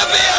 give me a